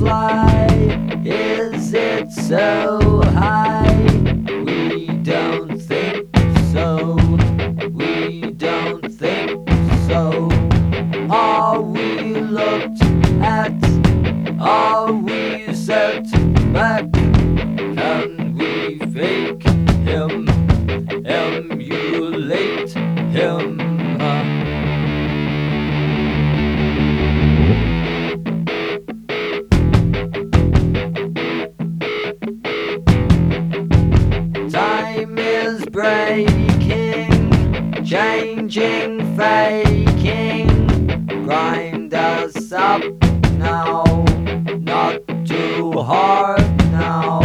fly? Is it so high? We don't think so. We don't think so. Are we looked at? Are we set back? Can we fake him? Emulate him? Is breaking, changing, faking. Grind us up now, not too hard now.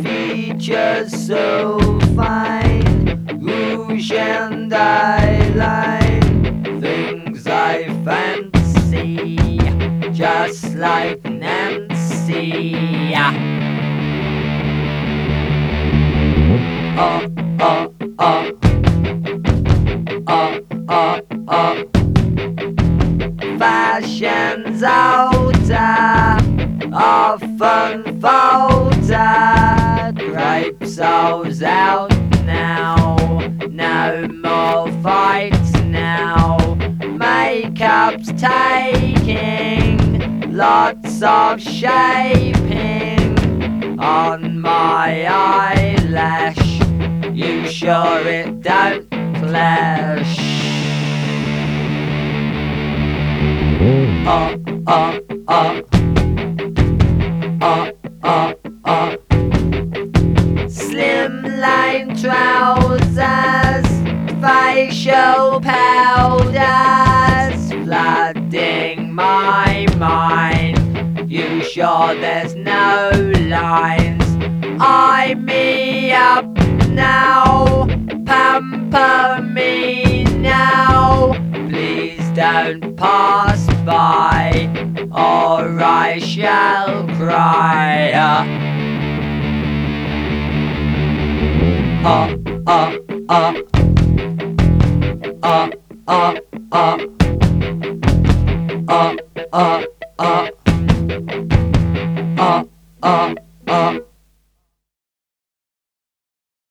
Features so fine, rouge and eyeline. Things I fancy, just like Nancy. uh, Fashion's older, often folder. Grape souls out now, no more fights now. Makeup's taking lots of shaping on my eyelash. Sure it don't clash? Uh, uh, uh. Uh, uh, uh. Slim line trousers, facial powders, flooding my mind. You sure there's no lines? Eye me up now, pamper me now. Please don't pass by, or I shall cry. Ah ah ah ah ah ah ah ah ah ah.